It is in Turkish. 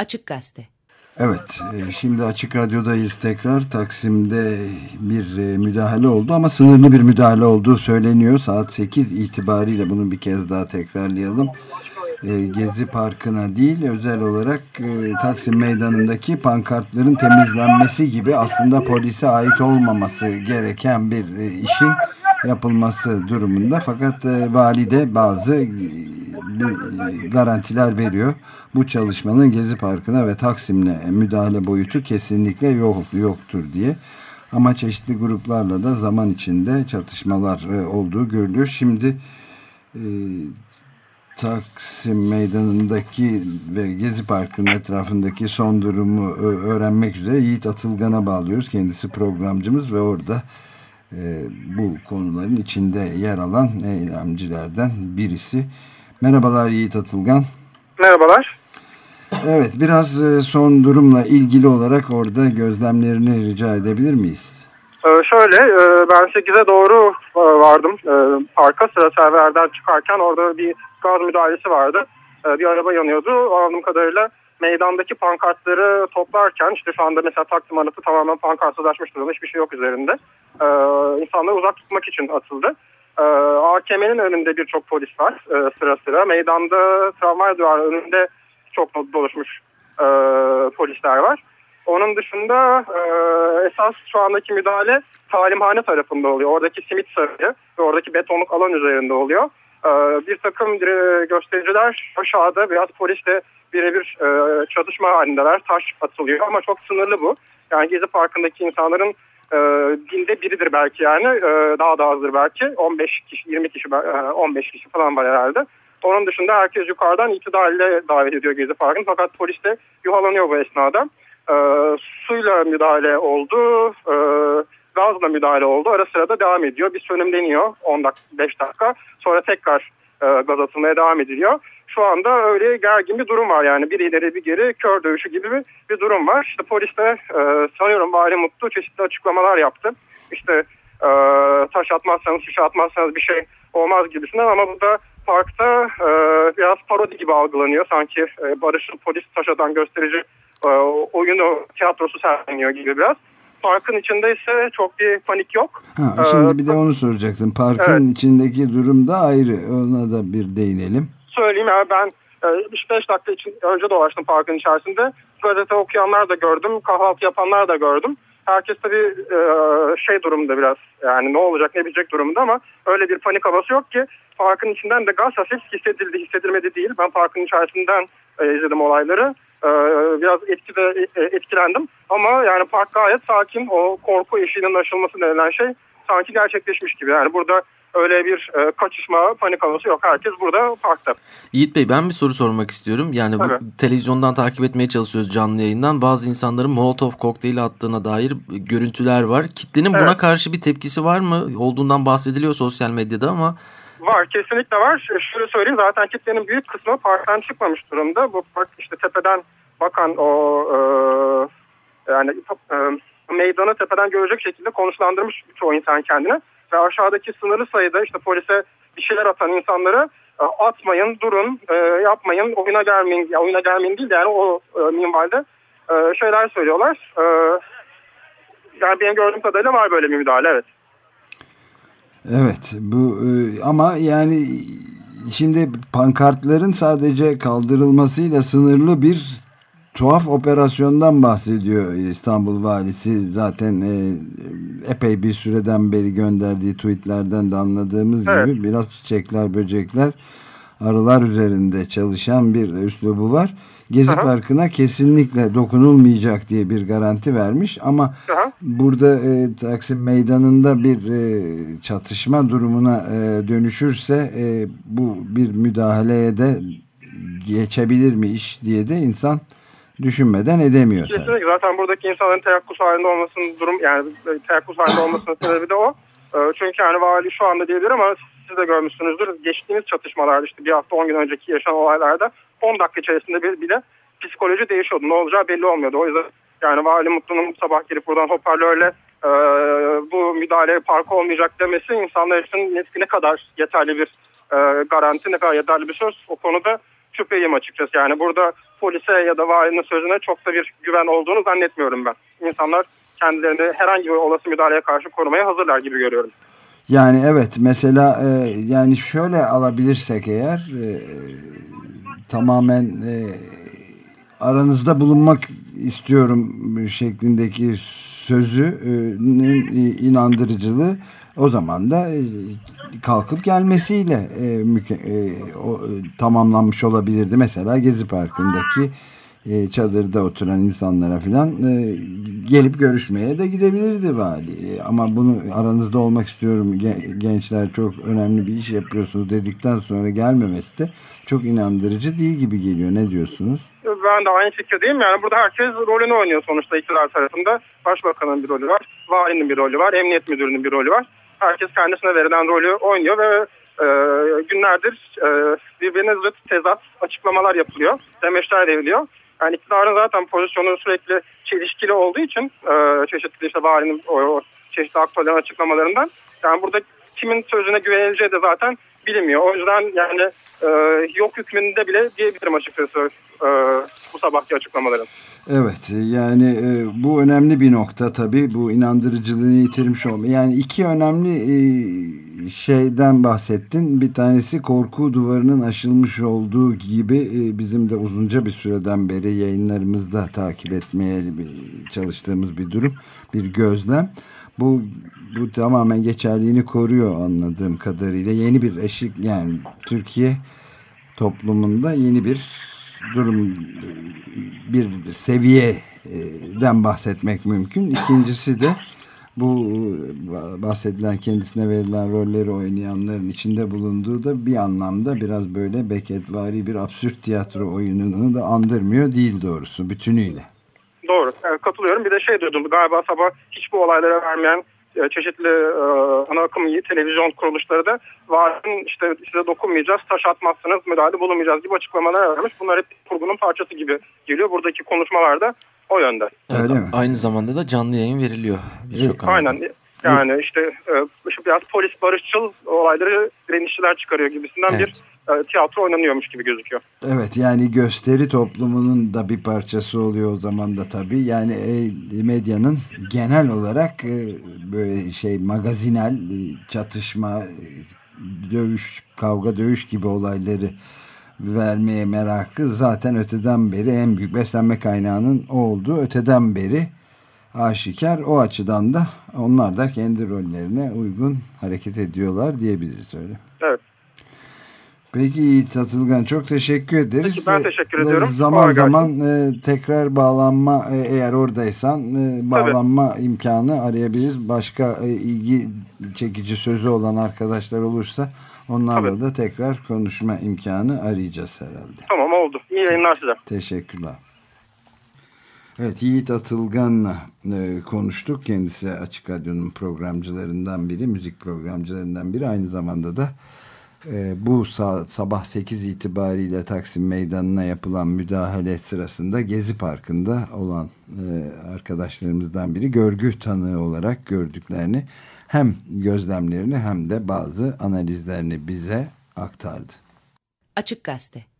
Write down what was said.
Açık Gazete. Evet, e, şimdi Açık Radyo'dayız tekrar. Taksim'de bir e, müdahale oldu ama sınırlı bir müdahale olduğu söyleniyor. Saat 8 itibariyle bunu bir kez daha tekrarlayalım. E, Gezi Parkı'na değil, özel olarak Taksim Meydanı'ndaki pankartların temizlenmesi gibi aslında polise ait olmaması gereken bir işin yapılması durumunda. Fakat vali de bazı garantiler veriyor. Bu çalışmanın Gezi Parkı'na ve Taksim'le müdahale boyutu kesinlikle yok, yoktur diye. Ama çeşitli gruplarla da zaman içinde çatışmalar e, olduğu görülüyor. Şimdi e, Taksim Meydanı'ndaki ve Gezi Parkı'nın etrafındaki son durumu e, öğrenmek üzere Yiğit Atılgan'a bağlıyoruz. Kendisi programcımız ve orada e, bu konuların içinde yer alan eylemcilerden birisi. Merhabalar Yiğit Atılgan. Merhabalar. Evet biraz e, son durumla ilgili olarak orada gözlemlerini rica edebilir miyiz? Ee, şöyle e, ben 8'e doğru e, vardım parka sıra serverden çıkarken orada bir gaz müdahalesi vardı. Bir araba yanıyordu anladığım kadarıyla meydandaki pankartları toplarken işte şu anda mesela Taksim anıtı tamamen pankartsızlaşmış durumda hiçbir şey yok üzerinde. İnsanları uzak tutmak için atıldı. Ee, AKM'nin önünde birçok polis var e, sıra sıra. Meydanda tramvay duvarı önünde çok doluşmuş e, polisler var. Onun dışında e, esas şu andaki müdahale talimhane tarafında oluyor. Oradaki simit sarayı ve oradaki betonluk alan üzerinde oluyor. E, bir takım göstericiler aşağıda biraz polisle birebir e, çatışma halindeler. Taş atılıyor ama çok sınırlı bu. Yani Gezi Parkı'ndaki insanların e, binde biridir belki yani e, daha da azdır belki 15 kişi 20 kişi 15 e, kişi falan var herhalde. Onun dışında herkes yukarıdan itidaliyle davet ediyor Gezi Parkı'nı fakat polis de yuhalanıyor bu esnada. E, suyla müdahale oldu, e, gazla müdahale oldu. Ara sırada devam ediyor. Bir sönümleniyor 10 dakika, 5 dakika. Sonra tekrar e, gaz atılmaya devam ediliyor. Şu anda öyle gergin bir durum var yani bir ileri bir geri kör dövüşü gibi bir, bir durum var. İşte polis de e, sanıyorum Vali Mutlu çeşitli açıklamalar yaptı. İşte e, taş atmazsanız şişe atmazsanız bir şey olmaz gibisinden ama burada parkta e, biraz parodi gibi algılanıyor. Sanki e, Barış'ın polis taş atan gösterici e, oyunu tiyatrosu sergileniyor gibi biraz. Parkın içinde ise çok bir panik yok. Ha, şimdi ee, bir de onu soracaktım. Parkın evet. içindeki durum da ayrı. Ona da bir değinelim. Söyleyeyim ya ben 3-5 e, dakika için önce dolaştım parkın içerisinde. Gazete okuyanlar da gördüm, kahvaltı yapanlar da gördüm. Herkes tabii e, şey durumda biraz yani ne olacak ne bitecek durumda ama öyle bir panik havası yok ki parkın içinden de gaz hafif hissedildi hissedilmedi değil. Ben parkın içerisinden e, izledim olayları. Biraz etki de, etkilendim ama yani park gayet sakin o korku eşiğinin aşılması denilen şey sanki gerçekleşmiş gibi. Yani burada öyle bir e, kaçışma, panik havası yok. Herkes burada parkta. Yiğit Bey ben bir soru sormak istiyorum. Yani bu televizyondan takip etmeye çalışıyoruz canlı yayından. Bazı insanların Molotov kokteyli attığına dair görüntüler var. Kitlenin evet. buna karşı bir tepkisi var mı? Olduğundan bahsediliyor sosyal medyada ama... Var kesinlikle var. Şöyle söyleyeyim zaten kitlenin büyük kısmı parktan çıkmamış durumda. Bu park işte tepeden bakan o e, yani e, meydanı tepeden görecek şekilde konuşlandırmış çoğu insan kendine ve aşağıdaki sınırlı sayıda işte polise bir şeyler atan insanları e, atmayın, durun, e, yapmayın, oyuna gelmeyin, ya oyuna gelmeyin değil de yani o e, minvalde şeyler söylüyorlar. Yani benim gördüğüm kadarıyla var böyle bir müdahale, evet. Evet, bu ama yani şimdi pankartların sadece kaldırılmasıyla sınırlı bir tuhaf operasyondan bahsediyor İstanbul valisi. Zaten e, epey bir süreden beri gönderdiği tweetlerden de anladığımız evet. gibi biraz çiçekler, böcekler, arılar üzerinde çalışan bir üslubu var. Gezi Aha. Parkı'na kesinlikle dokunulmayacak diye bir garanti vermiş ama Aha. burada e, Taksim Meydanı'nda bir e, çatışma durumuna e, dönüşürse e, bu bir müdahaleye de geçebilir mi iş diye de insan düşünmeden edemiyor. Kesinlikle tabii. zaten buradaki insanların teyakkuz halinde olmasının durum yani teyakkuz halinde olmasının sebebi de o. Ee, çünkü yani vali şu anda diyebilir ama siz de görmüşsünüzdür. Geçtiğimiz çatışmalarda işte bir hafta 10 gün önceki yaşanan olaylarda 10 dakika içerisinde bile psikoloji değişiyordu. Ne olacağı belli olmuyordu. O yüzden yani Vali Mutlu'nun sabah gelip buradan hoparlörle e, bu müdahale parkı olmayacak demesi insanlar için ne kadar yeterli bir e, garanti, ne kadar yeterli bir söz. O konuda şüpheyim açıkçası. Yani burada polise ya da valinin sözüne çok da bir güven olduğunu zannetmiyorum ben. İnsanlar kendilerini herhangi bir olası müdahaleye karşı korumaya hazırlar gibi görüyorum. Yani evet mesela e, yani şöyle alabilirsek eğer e, tamamen e, aranızda bulunmak istiyorum şeklindeki sözünün inandırıcılığı o zaman da e, kalkıp gelmesiyle e, e, o, e, tamamlanmış olabilirdi. Mesela Gezi Parkı'ndaki e, çadırda oturan insanlara filan e, gelip görüşmeye de gidebilirdi vali. E, ama bunu aranızda olmak istiyorum gençler çok önemli bir iş yapıyorsunuz dedikten sonra gelmemesi de çok inandırıcı değil gibi geliyor. Ne diyorsunuz? Ben de aynı fikirdeyim. Yani burada herkes rolünü oynuyor sonuçta iktidar tarafında. Başbakanın bir rolü var, valinin bir rolü var, emniyet müdürünün bir rolü var. Herkes kendisine verilen rolü oynuyor ve e, günlerdir e, birbirine zıt tezat açıklamalar yapılıyor. Demeçler veriliyor. Yani iktidarın zaten pozisyonu sürekli çelişkili olduğu için e, çeşitli işte valinin o, o çeşitli aktörlerin açıklamalarından yani burada kimin sözüne güvenileceği de zaten bilinmiyor. O yüzden yani e, yok hükmünde bile diyebilirim açıkçası e, bu sabahki açıklamaların. Evet yani e, bu önemli bir nokta tabii bu inandırıcılığını yitirmiş olma. Yani iki önemli e, şeyden bahsettin. Bir tanesi korku duvarının aşılmış olduğu gibi e, bizim de uzunca bir süreden beri yayınlarımızda takip etmeye çalıştığımız bir durum, bir gözlem. Bu bu tamamen geçerliğini koruyor anladığım kadarıyla. Yeni bir eşik yani Türkiye toplumunda yeni bir durum bir seviyeden bahsetmek mümkün. İkincisi de bu bahsedilen kendisine verilen rolleri oynayanların içinde bulunduğu da bir anlamda biraz böyle Becketvari bir absürt tiyatro oyununu da andırmıyor değil doğrusu bütünüyle. Doğru. Katılıyorum. Bir de şey duydum galiba sabah hiç bu olaylara vermeyen e, çeşitli e, ana akım televizyon kuruluşları da varin işte size dokunmayacağız, taş atmazsınız, müdahale bulunmayacağız gibi açıklamalar vermiş. Bunlar hep kurgunun parçası gibi geliyor. Buradaki konuşmalarda o yönde. Evet, Öyle mi? Aynı zamanda da canlı yayın veriliyor. Birçok Aynen. Yani işte e, biraz polis barışçıl olayları direnişçiler çıkarıyor gibisinden evet. bir e, tiyatro oynanıyormuş gibi gözüküyor. Evet yani gösteri toplumunun da bir parçası oluyor o zaman da tabii. Yani e, medyanın genel olarak e, böyle şey magazinel e, çatışma, dövüş, kavga dövüş gibi olayları vermeye merakı zaten öteden beri en büyük beslenme kaynağının o olduğu öteden beri aşikar. O açıdan da onlar da kendi rollerine uygun hareket ediyorlar diyebiliriz öyle. Evet. Peki Yiğit Atılgan çok teşekkür ederiz. Peki ben teşekkür ediyorum. Zaman zaman e, tekrar bağlanma e, eğer oradaysan e, bağlanma Tabii. imkanı arayabiliriz. Başka e, ilgi çekici sözü olan arkadaşlar olursa onlarla Tabii. da tekrar konuşma imkanı arayacağız herhalde. Tamam oldu. İyi yayınlar size. Teşekkürler. Evet Yiğit Atılgan'la e, konuştuk. Kendisi Açık Radyo'nun programcılarından biri, müzik programcılarından biri. Aynı zamanda da e, bu sabah 8 itibariyle Taksim Meydanı'na yapılan müdahale sırasında Gezi Parkı'nda olan e, arkadaşlarımızdan biri görgü tanığı olarak gördüklerini hem gözlemlerini hem de bazı analizlerini bize aktardı. Açık Gazete